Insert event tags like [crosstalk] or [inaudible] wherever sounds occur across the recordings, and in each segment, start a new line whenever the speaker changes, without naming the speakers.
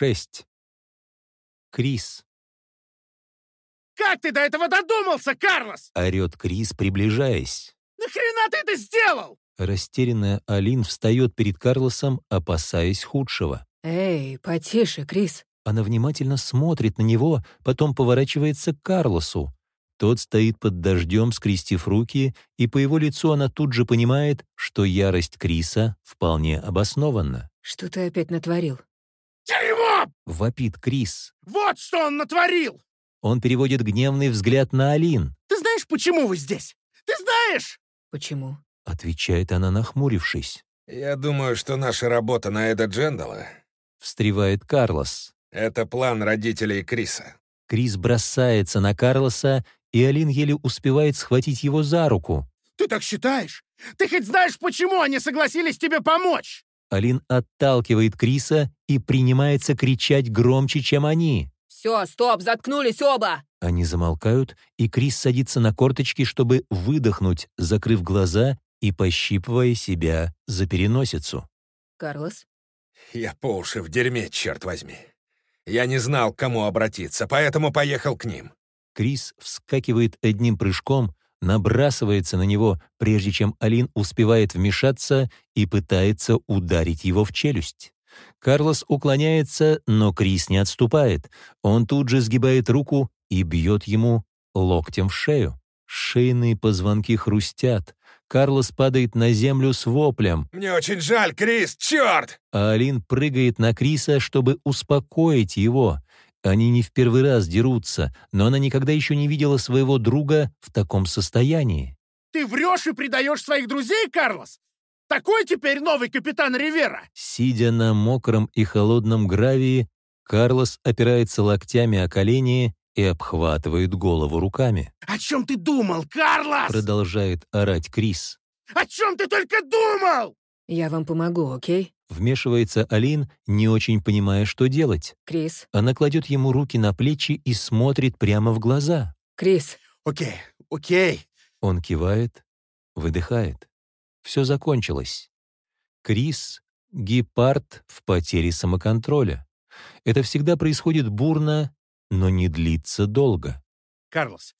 6. Крис.
Как ты до этого додумался, Карлос?
Орет Крис, приближаясь.
Нахрена ты это сделал?
Растерянная Алин встает перед Карлосом, опасаясь худшего.
«Эй, потише, Крис!»
Она внимательно смотрит на него, потом поворачивается к Карлосу. Тот стоит под дождем, скрестив руки, и по его лицу она тут же понимает, что ярость Криса вполне обоснована.
«Что ты опять натворил?»
Дерьмо!
Вопит Крис.
Вот что он натворил!
Он переводит гневный взгляд на Алин.
Ты знаешь, почему вы здесь? Ты знаешь?
«Почему?»
Отвечает она, нахмурившись.
«Я думаю, что наша работа на Эда Джендала
Встревает Карлос.
— это план родителей Криса.
Крис бросается на Карлоса, и Алин еле успевает схватить его за руку.
Ты так считаешь? Ты хоть знаешь, почему они согласились тебе помочь?
Алин отталкивает Криса и принимается кричать громче, чем они.
«Все, стоп, заткнулись оба!»
Они замолкают, и Крис садится на корточки, чтобы выдохнуть, закрыв глаза и пощипывая себя за переносицу.
«Карлос?»
Я по уши в дерьме, черт возьми. Я не знал, к кому обратиться, поэтому поехал к ним.
Крис вскакивает одним прыжком, набрасывается на него, прежде чем Алин успевает вмешаться и пытается ударить его в челюсть. Карлос уклоняется, но Крис не отступает. Он тут же сгибает руку и бьет ему локтем в шею. Шейные позвонки хрустят. Карлос падает на землю с воплем,
Мне очень жаль, Крис, черт!
а Алин прыгает на Криса, чтобы успокоить его. Они не в первый раз дерутся, но она никогда еще не видела своего друга в таком состоянии.
Ты врешь и предаешь своих друзей, Карлос? Такой теперь новый капитан Ривера?
Сидя на мокром и холодном гравии, Карлос опирается локтями о колени и обхватывает голову руками.
О чем ты думал, Карлос?
Продолжает орать Крис.
О чем ты только думал?
«Я вам помогу, окей?
Вмешивается Алин, не очень понимая, что делать.
Крис?
Она кладет ему руки на плечи и смотрит прямо в глаза.
Крис!»
Окей, окей.
Он кивает, выдыхает. Все закончилось. Крис — гепард в потере самоконтроля. Это всегда происходит бурно, но не длится долго.
Карлос,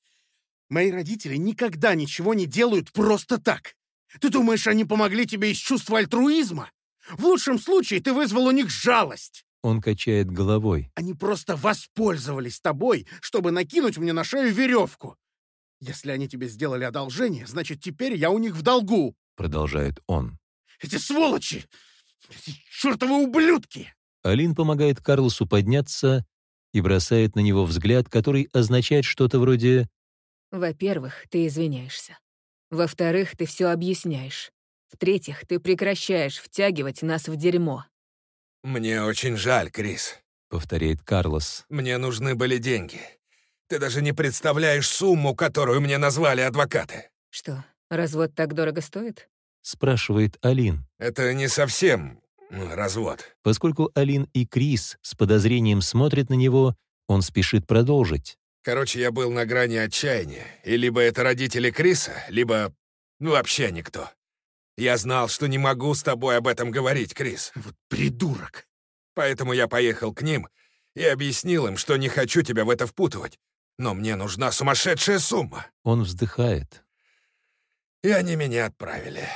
мои родители никогда ничего не делают просто так. Ты думаешь, они помогли тебе из чувства альтруизма? В лучшем случае ты вызвал у них жалость.
Он качает головой.
Они просто воспользовались тобой, чтобы накинуть мне на шею веревку. Если они тебе сделали одолжение, значит, теперь я у них в долгу.
Продолжает он.
Эти сволочи! Эти чертовы ублюдки!
Алин помогает Карлосу подняться и бросает на него взгляд, который означает что-то вроде
Во-первых, ты извиняешься. Во-вторых, ты все объясняешь. В-третьих, ты прекращаешь втягивать нас в дерьмо.
Мне очень жаль, Крис.
повторяет Карлос.
Мне нужны были деньги. Ты даже не представляешь сумму, которую мне назвали адвокаты.
Что, развод так дорого стоит?
Спрашивает Алин.
Это не совсем развод.
Поскольку Алин и Крис с подозрением смотрят на него, он спешит продолжить.
Короче, я был на грани отчаяния. И либо это родители Криса, либо вообще никто. Я знал, что не могу с тобой об этом говорить, Крис.
Вот придурок!
Поэтому я поехал к ним и объяснил им, что не хочу тебя в это впутывать. Но мне нужна сумасшедшая сумма.
Он вздыхает.
И они меня отправили.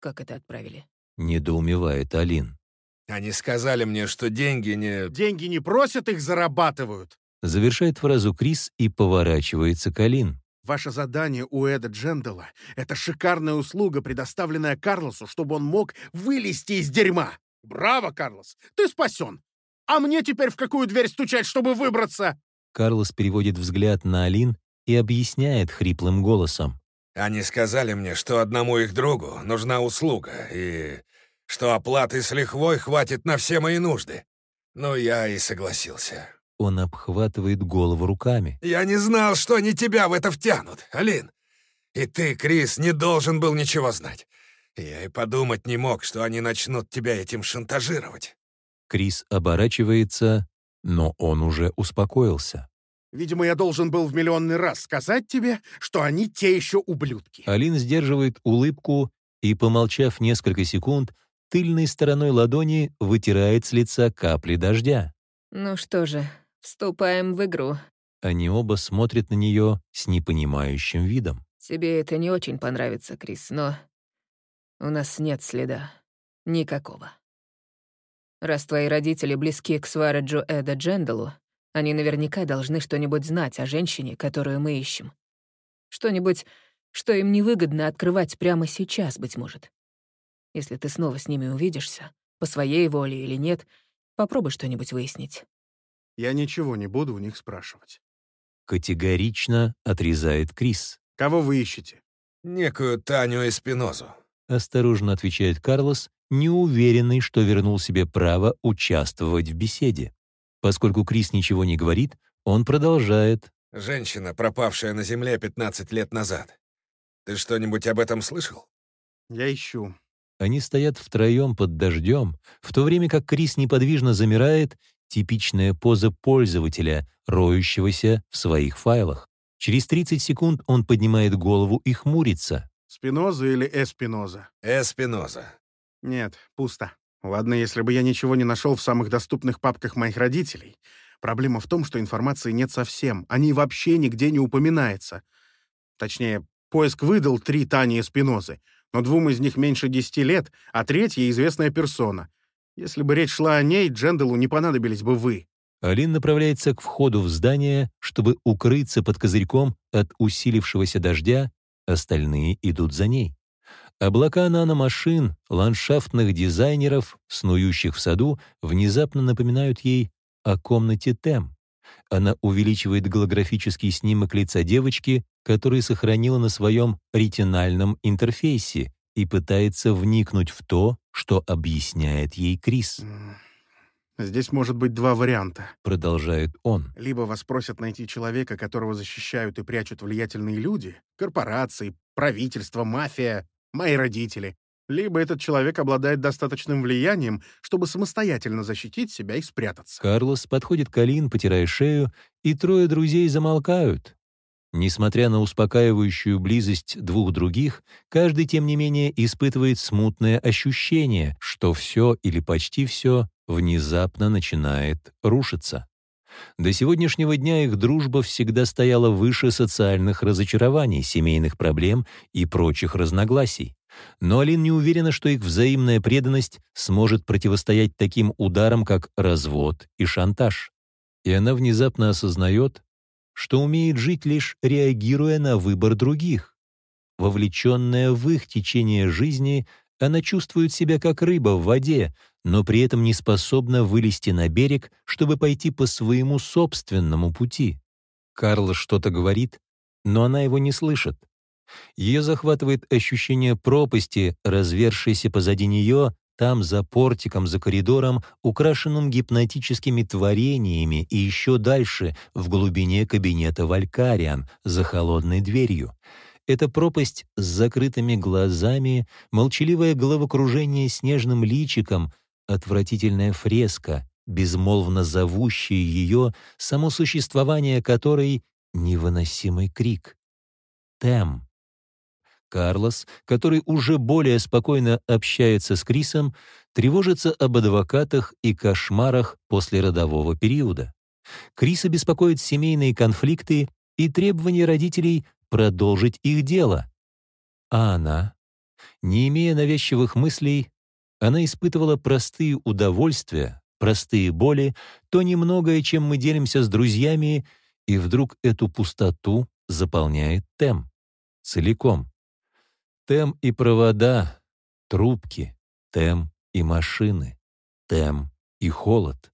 Как это отправили?
Недоумевает Алин.
Они сказали мне, что деньги не...
Деньги не просят, их зарабатывают.
Завершает фразу Крис и поворачивается к Алин.
Ваше задание у Эда Джендала — это шикарная услуга, предоставленная Карлосу, чтобы он мог вылезти из дерьма. Браво, Карлос! Ты спасен! А мне теперь в какую дверь стучать, чтобы выбраться?
Карлос переводит взгляд на Алин и объясняет хриплым голосом.
Они сказали мне, что одному их другу нужна услуга, и что оплаты с лихвой хватит на все мои нужды. Ну, я и согласился.
Он обхватывает голову руками.
Я не знал, что они тебя в это втянут, Алин. И ты, Крис, не должен был ничего знать. Я и подумать не мог, что они начнут тебя этим шантажировать.
Крис оборачивается, но он уже успокоился.
Видимо, я должен был в миллионный раз сказать тебе, что они те еще ублюдки.
Алин сдерживает улыбку и, помолчав несколько секунд, тыльной стороной ладони вытирает с лица капли дождя.
Ну что же, вступаем в игру.
Они оба смотрят на нее с непонимающим видом.
Тебе это не очень понравится, Крис, но у нас нет следа. Никакого. Раз твои родители близки к Свараджу Эда Джендалу, они наверняка должны что-нибудь знать о женщине, которую мы ищем. Что-нибудь, что им невыгодно открывать прямо сейчас, быть может. Если ты снова с ними увидишься, по своей воле или нет, попробуй что-нибудь выяснить.
Я ничего не буду у них спрашивать.
Категорично отрезает Крис.
Кого вы ищете?
Некую Таню Эспинозу.
Осторожно отвечает Карлос, неуверенный, что вернул себе право участвовать в беседе. Поскольку Крис ничего не говорит, он продолжает.
Женщина, пропавшая на Земле 15 лет назад. Ты что-нибудь об этом слышал?
Я ищу.
Они стоят втроем под дождем, в то время как Крис неподвижно замирает, типичная поза пользователя, роющегося в своих файлах. Через 30 секунд он поднимает голову и хмурится.
Спиноза или Эспиноза?
Эспиноза.
Нет, пусто. Ладно, если бы я ничего не нашел в самых доступных папках моих родителей. Проблема в том, что информации нет совсем. Они вообще нигде не упоминается. Точнее, поиск выдал три Тани Эспинозы, но двум из них меньше десяти лет, а третья — известная персона. Если бы речь шла о ней, Дженделу не понадобились бы вы.
Алин направляется к входу в здание, чтобы укрыться под козырьком от усилившегося дождя, остальные идут за ней. Облака наномашин, ландшафтных дизайнеров, снующих в саду, внезапно напоминают ей о комнате Тем. Она увеличивает голографический снимок лица девочки, который сохранила на своем ретинальном интерфейсе, и пытается вникнуть в то, что объясняет ей Крис.
Здесь может быть два варианта.
Продолжает он.
Либо вас просят найти человека, которого защищают и прячут влиятельные люди, корпорации, правительство, мафия, мои родители. Либо этот человек обладает достаточным влиянием, чтобы самостоятельно защитить себя и спрятаться.
Карлос подходит к Алин, потирая шею, и трое друзей замолкают. Несмотря на успокаивающую близость двух других, каждый, тем не менее, испытывает смутное ощущение, что все или почти все внезапно начинает рушиться. До сегодняшнего дня их дружба всегда стояла выше социальных разочарований, семейных проблем и прочих разногласий. Но Алин не уверена, что их взаимная преданность сможет противостоять таким ударам, как развод и шантаж. И она внезапно осознает, что умеет жить лишь реагируя на выбор других. Вовлеченная в их течение жизни, она чувствует себя как рыба в воде, но при этом не способна вылезти на берег, чтобы пойти по своему собственному пути. Карл что-то говорит, но она его не слышит. Ее захватывает ощущение пропасти, развершейся позади нее, там, за портиком, за коридором, украшенным гипнотическими творениями и еще дальше, в глубине кабинета Валькариан, за холодной дверью. Эта пропасть с закрытыми глазами, молчаливое головокружение снежным личиком, отвратительная фреска, безмолвно зовущая ее, само существование которой — невыносимый крик. Тем. Карлос, который уже более спокойно общается с Крисом, тревожится об адвокатах и кошмарах после родового периода. Криса беспокоит семейные конфликты и требования родителей продолжить их дело. А она, не имея навязчивых мыслей, она испытывала простые удовольствия, простые боли, то немногое, чем мы делимся с друзьями, и вдруг эту пустоту заполняет тем целиком. Тем и провода, трубки, тем и машины, тем и холод,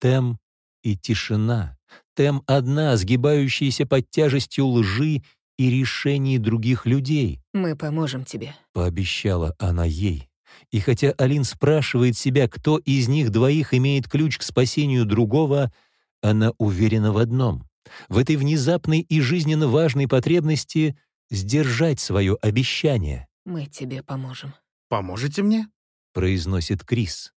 тем и тишина, тем одна, сгибающаяся под тяжестью лжи и решений других людей.
«Мы поможем тебе», —
пообещала она ей. И хотя Алин спрашивает себя, кто из них двоих имеет ключ к спасению другого, она уверена в одном. В этой внезапной и жизненно важной потребности — сдержать свое обещание.
«Мы тебе поможем».
«Поможете мне?»
— произносит Крис.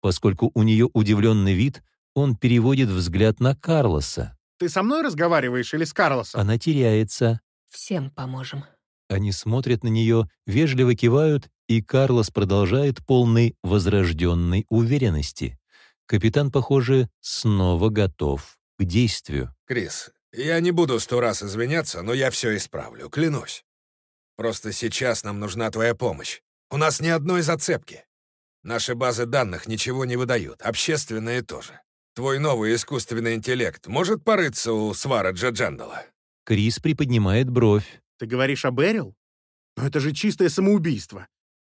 Поскольку у нее удивленный вид, он переводит взгляд на Карлоса.
«Ты со мной разговариваешь или с Карлосом?»
Она теряется.
«Всем поможем».
Они смотрят на нее, вежливо кивают, и Карлос продолжает полный возрожденной уверенности. Капитан, похоже, снова готов к действию.
Крис, я не буду сто раз извиняться, но я все исправлю, клянусь. Просто сейчас нам нужна твоя помощь. У нас ни одной зацепки. Наши базы данных ничего не выдают, общественные тоже. Твой новый искусственный интеллект может порыться у Свара Джаджандала?
Крис приподнимает бровь.
Ты говоришь о Берил? Но это же чистое самоубийство.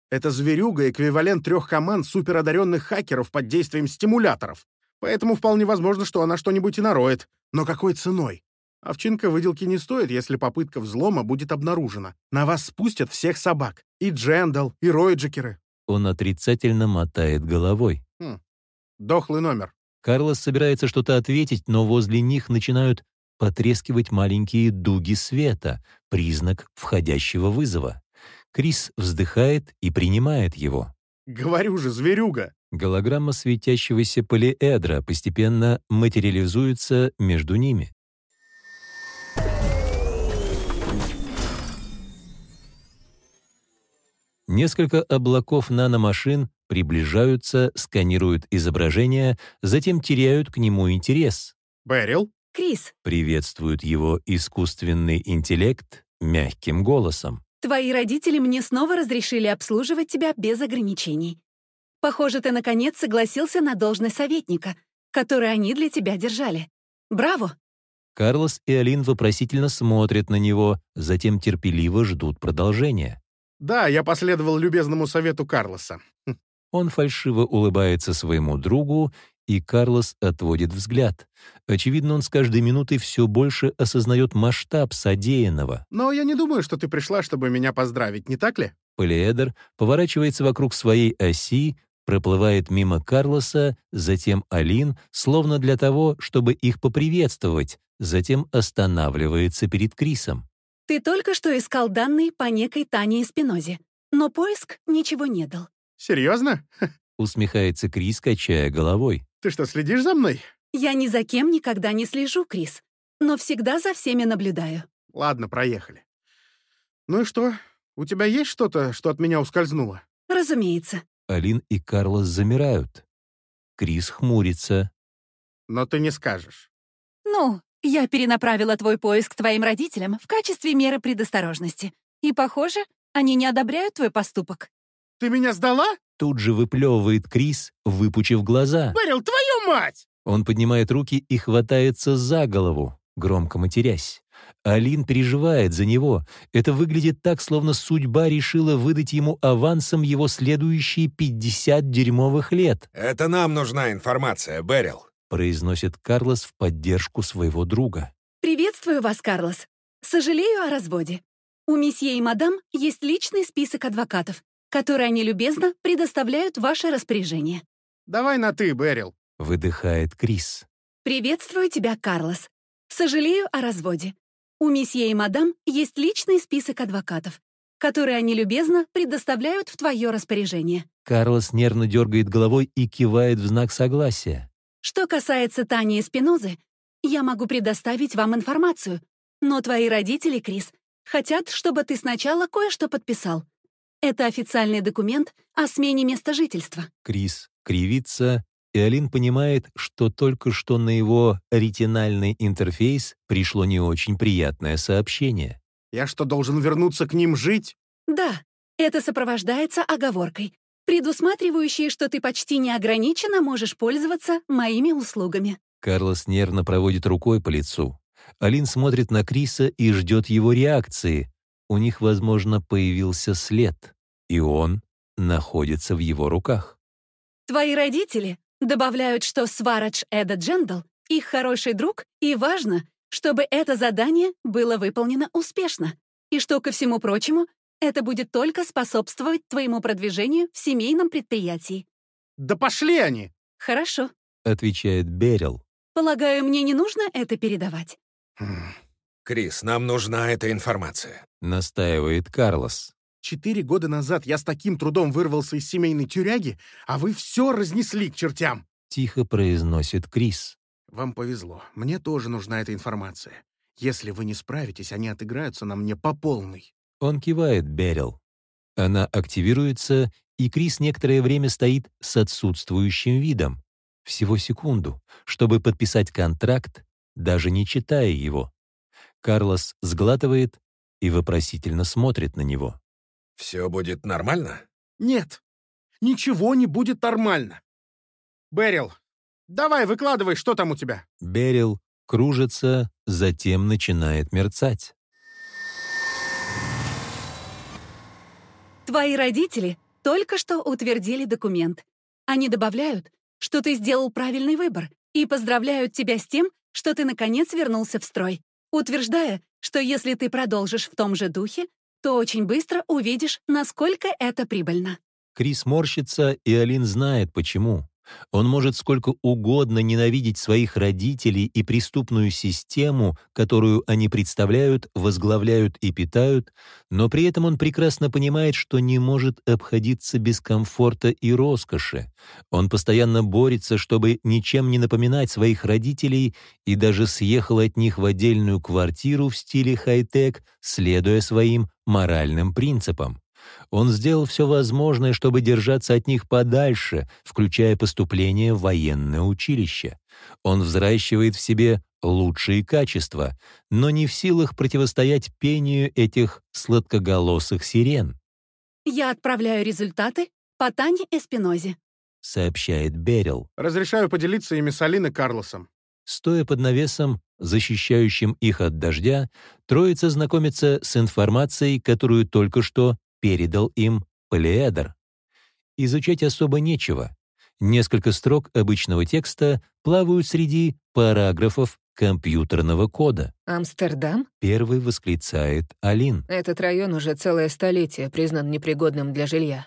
Это зверюга — эквивалент трех команд суперодаренных хакеров под действием стимуляторов. Поэтому вполне возможно, что она что-нибудь и нароет. Но какой ценой? Овчинка выделки не стоит, если попытка взлома будет обнаружена. На вас спустят всех собак. И Джендал, и Ройджикеры.
Он отрицательно мотает головой.
Хм. Дохлый номер.
Карлос собирается что-то ответить, но возле них начинают потрескивать маленькие дуги света, признак входящего вызова. Крис вздыхает и принимает его.
Говорю же, зверюга.
Голограмма светящегося полиэдра постепенно материализуется между ними. Несколько облаков наномашин приближаются, сканируют изображение, затем теряют к нему интерес.
Берил?
Крис,
Приветствует его искусственный интеллект мягким голосом.
твои родители мне снова разрешили обслуживать тебя без ограничений. Похоже, ты наконец согласился на должность советника, которую они для тебя держали. Браво!
Карлос и Алин вопросительно смотрят на него, затем терпеливо ждут продолжения.
Да, я последовал любезному совету Карлоса.
Он фальшиво улыбается своему другу, и Карлос отводит взгляд. Очевидно, он с каждой минутой все больше осознает масштаб содеянного.
Но я не думаю, что ты пришла, чтобы меня поздравить, не так ли?
Полиэдр поворачивается вокруг своей оси, проплывает мимо Карлоса, затем Алин, словно для того, чтобы их поприветствовать, затем останавливается перед Крисом.
Ты только что искал данные по некой Тане Эспинозе, но поиск ничего не дал.
Серьезно? [laughs]
Усмехается Крис, качая головой.
Ты что, следишь за мной?
Я ни за кем никогда не слежу, Крис, но всегда за всеми наблюдаю.
Ладно, проехали. Ну и что? У тебя есть что-то, что от меня ускользнуло?
Разумеется.
Алин и Карлос замирают. Крис хмурится.
Но ты не скажешь.
Ну, я перенаправила твой поиск твоим родителям в качестве меры предосторожности. И, похоже, они не одобряют твой поступок.
Ты меня сдала?
Тут же выплевывает Крис, выпучив глаза.
Берил, твою мать!
Он поднимает руки и хватается за голову, громко матерясь. Алин переживает за него. Это выглядит так, словно судьба решила выдать ему авансом его следующие 50 дерьмовых лет,
Это нам нужна информация, Берил.
Произносит Карлос в поддержку своего друга.
Приветствую вас, Карлос. Сожалею о разводе. У месье и мадам есть личный список адвокатов, которые они любезно предоставляют ваше распоряжение.
Давай на «ты», Берил.
Выдыхает Крис.
Приветствую тебя, Карлос. Сожалею о разводе. У месье и мадам есть личный список адвокатов, которые они любезно предоставляют в твое распоряжение.
Карлос нервно дергает головой и кивает в знак согласия.
Что касается Тани и Спинозы, я могу предоставить вам информацию, но твои родители, Крис, хотят, чтобы ты сначала кое-что подписал. Это официальный документ о смене места жительства.
Крис кривится, и Алин понимает, что только что на его ретинальный интерфейс пришло не очень приятное сообщение.
Я что, должен вернуться к ним жить?
Да, это сопровождается оговоркой, предусматривающей, что ты почти неограниченно можешь пользоваться моими услугами.
Карлос нервно проводит рукой по лицу. Алин смотрит на Криса и ждет его реакции. У них, возможно, появился след, и он находится в его руках.
Твои родители добавляют, что Сварадж Эда Джендал — их хороший друг, и важно, чтобы это задание было выполнено успешно, и что, ко всему прочему, это будет только способствовать твоему продвижению в семейном предприятии.
Да пошли они!
Хорошо.
Отвечает Берил.
Полагаю, мне не нужно это передавать.
Хм.
Крис, нам нужна эта информация.
Настаивает Карлос.
Четыре года назад я с таким трудом вырвался из семейной тюряги, а вы все разнесли к чертям.
Тихо произносит Крис.
Вам повезло. Мне тоже нужна эта информация. Если вы не справитесь, они отыграются на мне по полной.
Он кивает Берил. Она активируется, и Крис некоторое время стоит с отсутствующим видом. Всего секунду, чтобы подписать контракт, даже не читая его. Карлос сглатывает и вопросительно смотрит на него.
«Все будет нормально?»
Нет, ничего не будет нормально. Берил, давай выкладывай, что там у тебя.
Берил кружится, затем начинает мерцать.
Твои родители только что утвердили документ. Они добавляют, что ты сделал правильный выбор и поздравляют тебя с тем, что ты наконец вернулся в строй, утверждая, что если ты продолжишь в том же духе, то очень быстро увидишь, насколько это прибыльно.
Крис морщится, и Алин знает, почему. Он может сколько угодно ненавидеть своих родителей и преступную систему, которую они представляют, возглавляют и питают, но при этом он прекрасно понимает, что не может обходиться без комфорта и роскоши. Он постоянно борется, чтобы ничем не напоминать своих родителей и даже съехал от них в отдельную квартиру в стиле хай-тек, следуя своим моральным принципам. Он сделал все возможное, чтобы держаться от них подальше, включая поступление в военное училище. Он взращивает в себе лучшие качества, но не в силах противостоять пению этих сладкоголосых сирен.
«Я отправляю результаты по Тане Эспинозе», —
сообщает Берил.
Разрешаю поделиться ими с Алиной Карлосом.
Стоя под навесом, защищающим их от дождя, троица знакомится с информацией, которую только что передал им полиэдр. Изучать особо нечего. Несколько строк обычного текста плавают среди параграфов компьютерного кода.
«Амстердам?»
— первый восклицает Алин.
«Этот район уже целое столетие признан непригодным для жилья.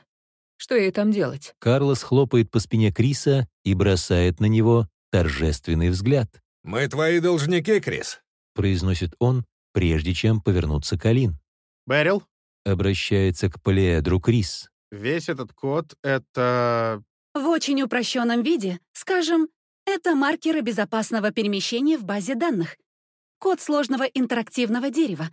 Что ей там делать?»
Карлос хлопает по спине Криса и бросает на него торжественный взгляд.
«Мы твои должники, Крис», —
произносит он, прежде чем повернуться к Алин.
Берил,
обращается к полиэдру Крис.
Весь этот код — это...
В очень упрощенном виде, скажем, это маркеры безопасного перемещения в базе данных. Код сложного интерактивного дерева.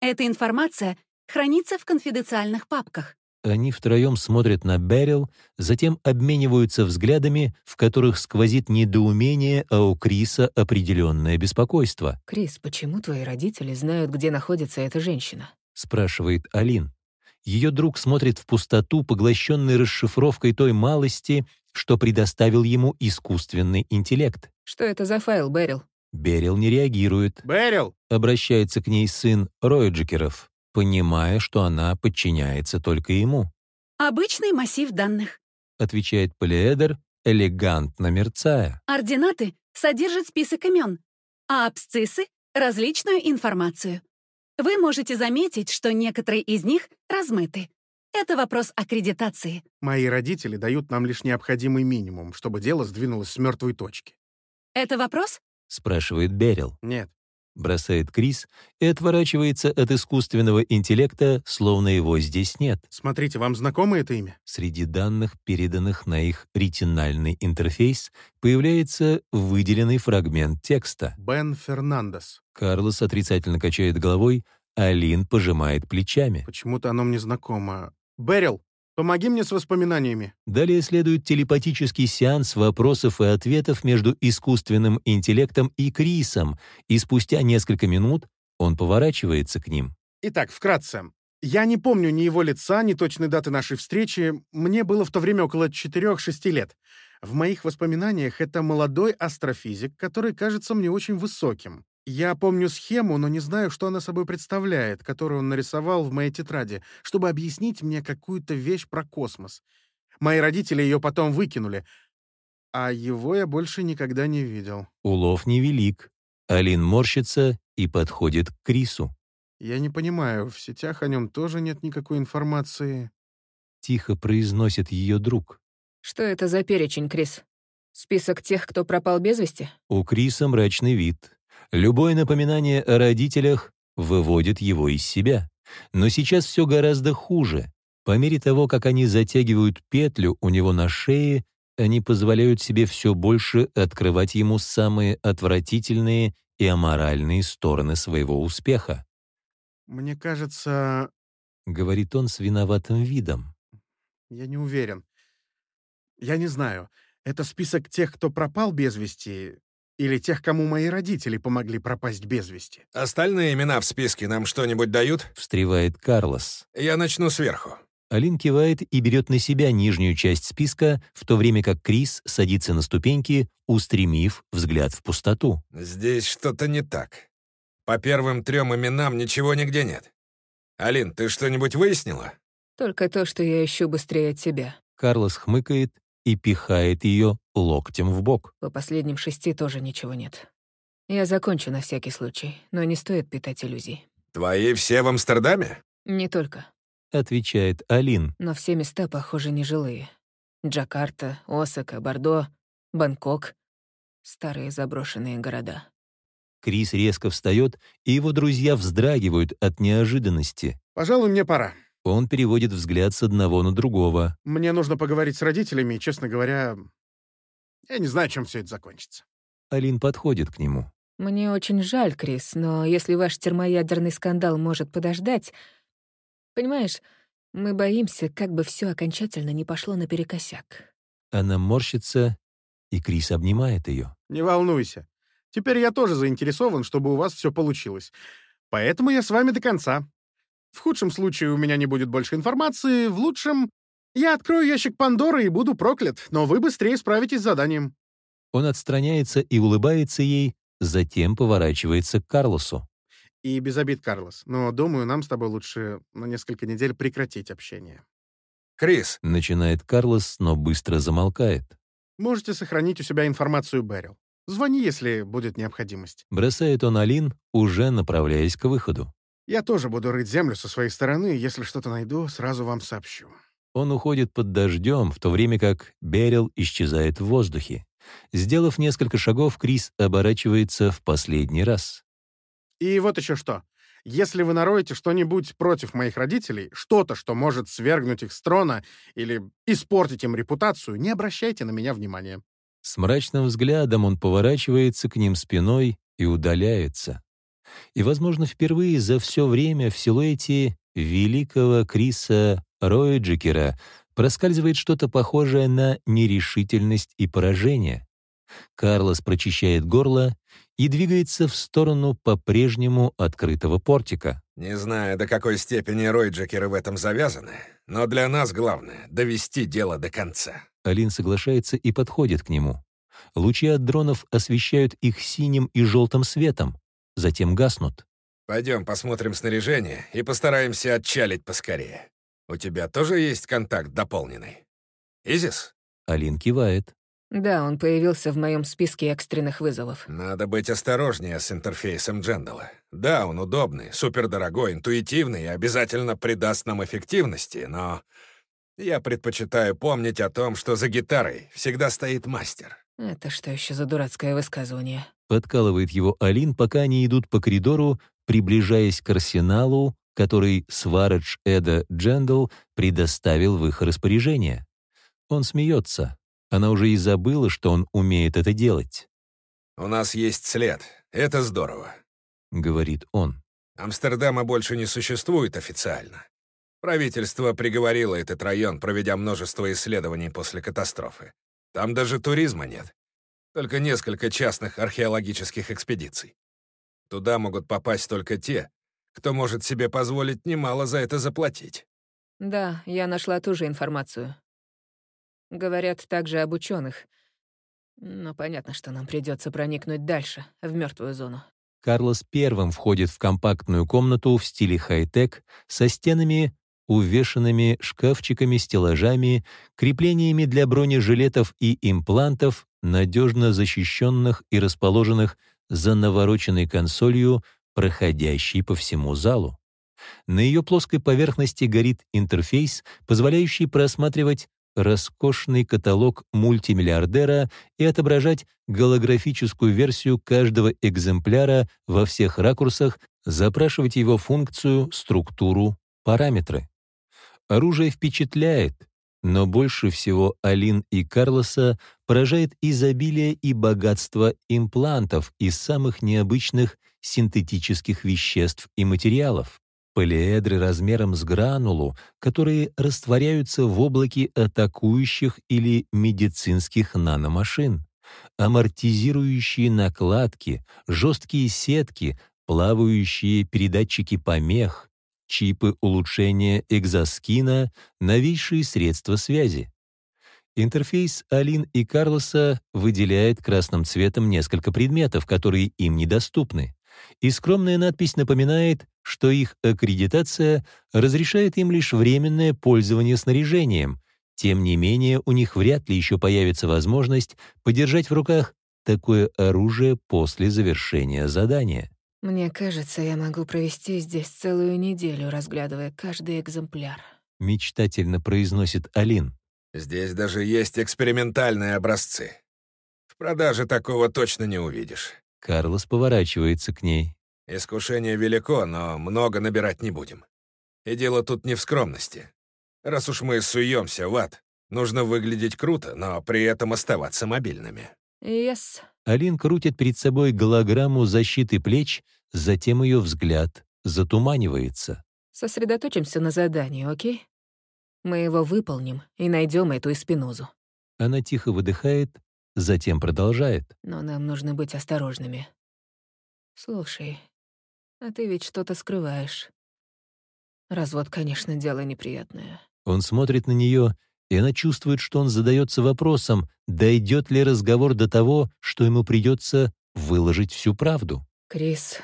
Эта информация хранится в конфиденциальных папках.
Они втроем смотрят на Берил, затем обмениваются взглядами, в которых сквозит недоумение, а у Криса определенное беспокойство.
«Крис, почему твои родители знают, где находится эта женщина?»
— спрашивает Алин. Ее друг смотрит в пустоту, поглощенный расшифровкой той малости, что предоставил ему искусственный интеллект.
«Что это за файл, Берил?»
Берил не реагирует.
«Берил!»
— обращается к ней сын Ройджикеров, понимая, что она подчиняется только ему.
«Обычный массив данных», —
отвечает Полиэдер, элегантно мерцая.
«Ординаты содержат список имен, а абсциссы — различную информацию. Вы можете заметить, что некоторые из них размыты. Это вопрос аккредитации.
Мои родители дают нам лишь необходимый минимум, чтобы дело сдвинулось с мертвой точки.
Это вопрос?
Спрашивает Берил.
Нет.
Бросает Крис и отворачивается от искусственного интеллекта, словно его здесь нет.
Смотрите, вам знакомо это имя?
Среди данных, переданных на их ретинальный интерфейс, появляется выделенный фрагмент текста.
Бен Фернандес.
Карлос отрицательно качает головой, а Лин пожимает плечами.
Почему-то оно мне знакомо. Берил, помоги мне с воспоминаниями.
Далее следует телепатический сеанс вопросов и ответов между искусственным интеллектом и Крисом, и спустя несколько минут он поворачивается к ним.
Итак, вкратце. Я не помню ни его лица, ни точной даты нашей встречи. Мне было в то время около 4-6 лет. В моих воспоминаниях это молодой астрофизик, который кажется мне очень высоким. Я помню схему, но не знаю, что она собой представляет, которую он нарисовал в моей тетради, чтобы объяснить мне какую-то вещь про космос. Мои родители ее потом выкинули, а его я больше никогда не видел.
Улов невелик. Алин морщится и подходит к Крису.
Я не понимаю, в сетях о нем тоже нет никакой информации.
Тихо произносит ее друг.
Что это за перечень, Крис? Список тех, кто пропал без вести?
У Криса мрачный вид. Любое напоминание о родителях выводит его из себя. Но сейчас все гораздо хуже. По мере того, как они затягивают петлю у него на шее, они позволяют себе все больше открывать ему самые отвратительные и аморальные стороны своего успеха.
«Мне кажется...»
— говорит он с виноватым видом.
«Я не уверен. Я не знаю. Это список тех, кто пропал без вести, или тех, кому мои родители помогли пропасть без вести?
Остальные имена в списке нам что-нибудь дают?
Встревает Карлос.
Я начну сверху.
Алин кивает и берет на себя нижнюю часть списка, в то время как Крис садится на ступеньки, устремив взгляд в пустоту.
Здесь что-то не так. По первым трем именам ничего нигде нет. Алин, ты что-нибудь выяснила?
Только то, что я ищу быстрее тебя.
Карлос хмыкает и пихает ее локтем в бок.
По последним шести тоже ничего нет. Я закончу на всякий случай, но не стоит питать иллюзий.
Твои все в Амстердаме?
Не только.
Отвечает Алин.
Но все места, похоже, нежилые. Джакарта, Осака, Бордо, Бангкок. Старые заброшенные города.
Крис резко встает, и его друзья вздрагивают от неожиданности.
Пожалуй, мне пора.
Он переводит взгляд с одного на другого.
Мне нужно поговорить с родителями, и, честно говоря, я не знаю, чем все это закончится.
Алин подходит к нему.
Мне очень жаль, Крис, но если ваш термоядерный скандал может подождать... Понимаешь, мы боимся, как бы все окончательно не пошло наперекосяк.
Она морщится, и Крис обнимает ее.
Не волнуйся. Теперь я тоже заинтересован, чтобы у вас все получилось. Поэтому я с вами до конца. В худшем случае у меня не будет больше информации, в лучшем я открою ящик Пандоры и буду проклят, но вы быстрее справитесь с заданием.
Он отстраняется и улыбается ей, затем поворачивается к Карлосу.
И без обид, Карлос, но думаю, нам с тобой лучше на несколько недель прекратить общение.
Крис,
Начинает Карлос, но быстро замолкает.
Можете сохранить у себя информацию Берил. Звони, если будет необходимость.
Бросает он Алин, уже направляясь к выходу.
Я тоже буду рыть землю со своей стороны, и если что-то найду, сразу вам сообщу.
Он уходит под дождем, в то время как Берил исчезает в воздухе. Сделав несколько шагов, Крис оборачивается в последний раз.
И вот еще что. Если вы нароете что-нибудь против моих родителей, что-то, что может свергнуть их с трона или испортить им репутацию, не обращайте на меня внимания.
С мрачным взглядом он поворачивается к ним спиной и удаляется. И, возможно, впервые за все время в силуэте великого Криса Ройджикера проскальзывает что-то похожее на нерешительность и поражение. Карлос прочищает горло и двигается в сторону по-прежнему открытого портика.
не знаю, до какой степени Ройджекеры в этом завязаны, но для нас главное — довести дело до конца.
Алин соглашается и подходит к нему. Лучи от дронов освещают их синим и желтым светом, затем гаснут.
Пойдем посмотрим снаряжение и постараемся отчалить поскорее. У тебя тоже есть контакт дополненный? Изис?
Алин кивает.
Да, он появился в моем списке экстренных вызовов.
Надо быть осторожнее с интерфейсом Джендала. Да, он удобный, супердорогой, интуитивный и обязательно придаст нам эффективности, но я предпочитаю помнить о том, что за гитарой всегда стоит мастер.
Это что еще за дурацкое высказывание?
Подкалывает его Алин, пока они идут по коридору, приближаясь к арсеналу, который Сварадж Эда Джендал предоставил в их распоряжение. Он смеется. Она уже и забыла, что он умеет это делать,
«У нас есть след. Это здорово.
говорит он.
Амстердама больше не существует официально. Правительство приговорило этот район, проведя множество исследований после катастрофы. Там даже туризма нет. Только несколько частных археологических экспедиций. Туда могут попасть только те, кто может себе позволить немало за это заплатить.
Да, я нашла ту же информацию. Говорят также об ученых. Но понятно, что нам придется проникнуть дальше, в мертвую зону.
Карлос первым входит в компактную комнату в стиле хай-тек со стенами, увешанными шкафчиками, стеллажами, креплениями для бронежилетов и имплантов, надежно защищенных и расположенных за навороченной консолью, проходящей по всему залу. На ее плоской поверхности горит интерфейс, позволяющий просматривать роскошный каталог мультимиллиардера и отображать голографическую версию каждого экземпляра во всех ракурсах, запрашивать его функцию, структуру, параметры. Оружие впечатляет, но больше всего Алин и Карлоса поражает изобилие и богатство имплантов из самых необычных синтетических веществ и материалов. Полиэдры размером с гранулу, которые растворяются в облаке атакующих или медицинских наномашин. Амортизирующие накладки, жесткие сетки, плавающие передатчики помех, чипы улучшения экзоскина, новейшие средства связи. Интерфейс Алин и Карлоса выделяет красным цветом несколько предметов, которые им недоступны. И скромная надпись напоминает, что их аккредитация разрешает им лишь временное пользование снаряжением. Тем не менее, у них вряд ли еще появится возможность подержать в руках такое оружие после завершения задания.
Мне кажется, я могу провести здесь целую неделю, разглядывая каждый экземпляр.
Мечтательно произносит Алин.
Здесь даже есть экспериментальные образцы. В продаже такого точно не увидишь.
Карлос поворачивается к ней.
Искушение велико, но много набирать не будем. И дело тут не в скромности. Раз уж мы суемся в ад, нужно выглядеть круто, но при этом оставаться мобильными.
Yes.
Алин крутит перед собой голограмму защиты плеч, затем ее взгляд затуманивается.
Сосредоточимся на задании, окей? Мы его выполним и найдем эту эспинозу.
Она тихо выдыхает, затем продолжает.
Но нам нужно быть осторожными. Слушай, а ты ведь что-то скрываешь. Развод, конечно, дело неприятное.
Он смотрит на нее, и она чувствует, что он задается вопросом, дойдет ли разговор до того, что ему придется выложить всю правду.
Крис,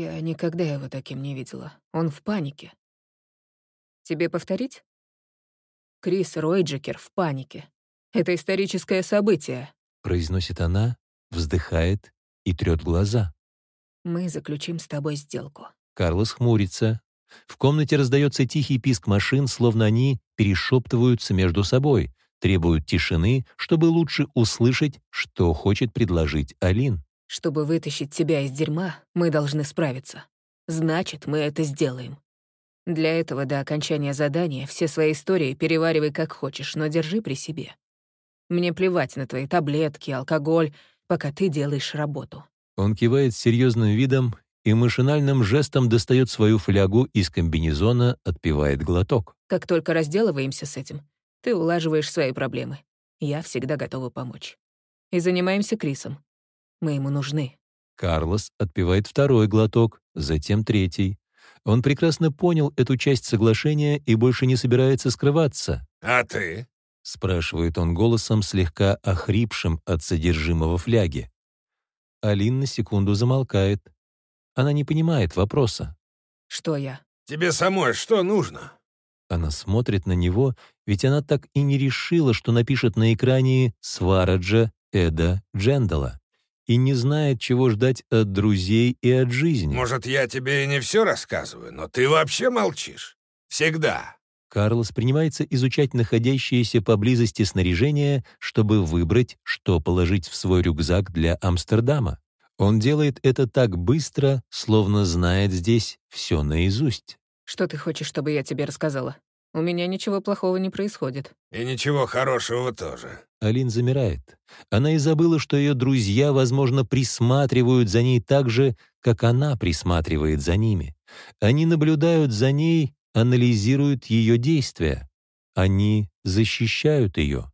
я никогда его таким не видела. Он в панике. Тебе повторить? Крис Ройджекер в панике. Это историческое событие.
Произносит она, вздыхает и трет глаза.
Мы заключим с тобой сделку.
Карлос хмурится. В комнате раздается тихий писк машин, словно они перешептываются между собой, требуют тишины, чтобы лучше услышать, что хочет предложить Алин.
Чтобы вытащить тебя из дерьма, мы должны справиться. Значит, мы это сделаем. Для этого до окончания задания все свои истории переваривай как хочешь, но держи при себе. Мне плевать на твои таблетки, алкоголь, пока ты делаешь работу.
Он кивает с серьезным видом и машинальным жестом достает свою флягу из комбинезона, отпивает глоток.
Как только разделываемся с этим, ты улаживаешь свои проблемы. Я всегда готова помочь. И занимаемся Крисом. Мы ему нужны.
Карлос отпивает второй глоток, затем третий. Он прекрасно понял эту часть соглашения и больше не собирается скрываться.
«А ты?»
— спрашивает он голосом, слегка охрипшим от содержимого фляги. Алин на секунду замолкает. Она не понимает вопроса.
Что я?
«Тебе самой что нужно?»
Она смотрит на него, ведь она так и не решила, что напишет на экране «Свараджа Эда Джендала» и не знает, чего ждать от друзей и от жизни.
«Может, я тебе и не все рассказываю, но ты вообще молчишь. Всегда».
Карлос принимается изучать находящееся поблизости снаряжение, чтобы выбрать, что положить в свой рюкзак для Амстердама. Он делает это так быстро, словно знает здесь все наизусть.
Что ты хочешь, чтобы я тебе рассказала? У меня ничего плохого не происходит.
И ничего хорошего тоже.
Алин замирает. Она и забыла, что ее друзья, возможно, присматривают за ней так же, как она присматривает за ними. Они наблюдают за ней, анализируют ее действия. Они защищают ее.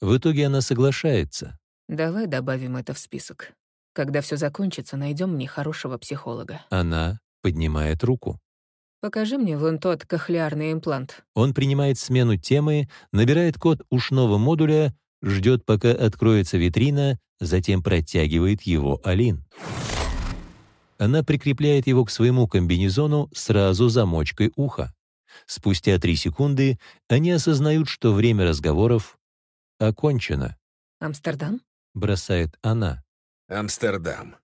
В итоге она соглашается.
Давай добавим это в список. Когда все закончится, найдем мне хорошего психолога.
Она поднимает руку.
Покажи мне вон тот кохлеарный имплант.
Он принимает смену темы, набирает код ушного модуля, ждет, пока откроется витрина, затем протягивает его Алин. Она прикрепляет его к своему комбинезону сразу замочкой уха. Спустя три секунды они осознают, что время разговоров окончено.
Амстердам?
Бросает она.
Амстердам.